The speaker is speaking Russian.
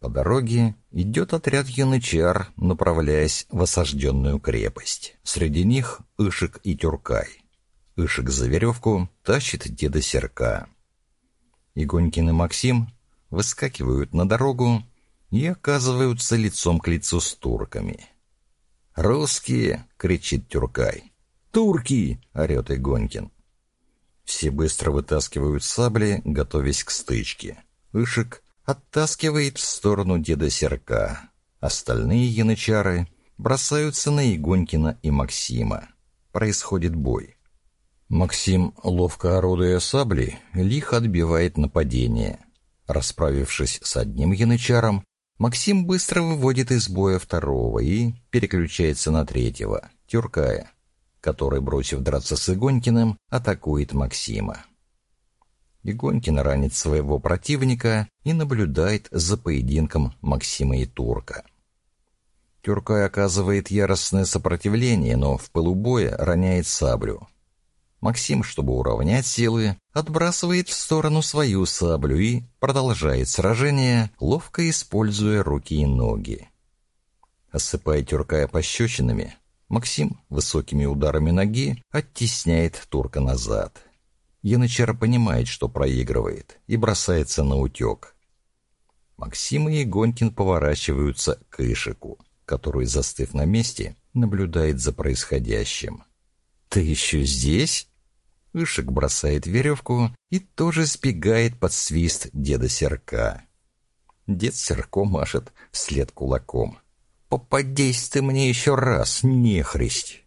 По дороге идет отряд янычар, направляясь в осажденную крепость. Среди них Ишек и Тюркай. Ишек за веревку тащит деда Серка. Игонькин и Максим выскакивают на дорогу и оказываются лицом к лицу с турками. «Русские!» — кричит Тюркай. «Турки!» — орет Игонькин. Все быстро вытаскивают сабли, готовясь к стычке. Ишек оттаскивает в сторону деда Серка. Остальные янычары бросаются на Игонькина и Максима. Происходит бой. Максим, ловко орудуя саблей, лихо отбивает нападение. Расправившись с одним янычаром, Максим быстро выводит из боя второго и переключается на третьего, Тюркая, который, бросив драться с Игонькиным, атакует Максима. Игонькин ранит своего противника и наблюдает за поединком Максима и Турка. Тюркай оказывает яростное сопротивление, но в пылу боя роняет саблю. Максим, чтобы уравнять силы, отбрасывает в сторону свою саблю и продолжает сражение, ловко используя руки и ноги. Осыпая Тюркая пощечинами, Максим высокими ударами ноги оттесняет турка назад. Янычар понимает, что проигрывает, и бросается на утек. Максим и Гонькин поворачиваются к Ишику, который, застыв на месте, наблюдает за происходящим. «Ты еще здесь?» Ишек бросает веревку и тоже сбегает под свист деда Серка. Дед Серко машет вслед кулаком. «Попадись ты мне еще раз, нехристь!»